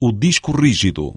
o disco rígido.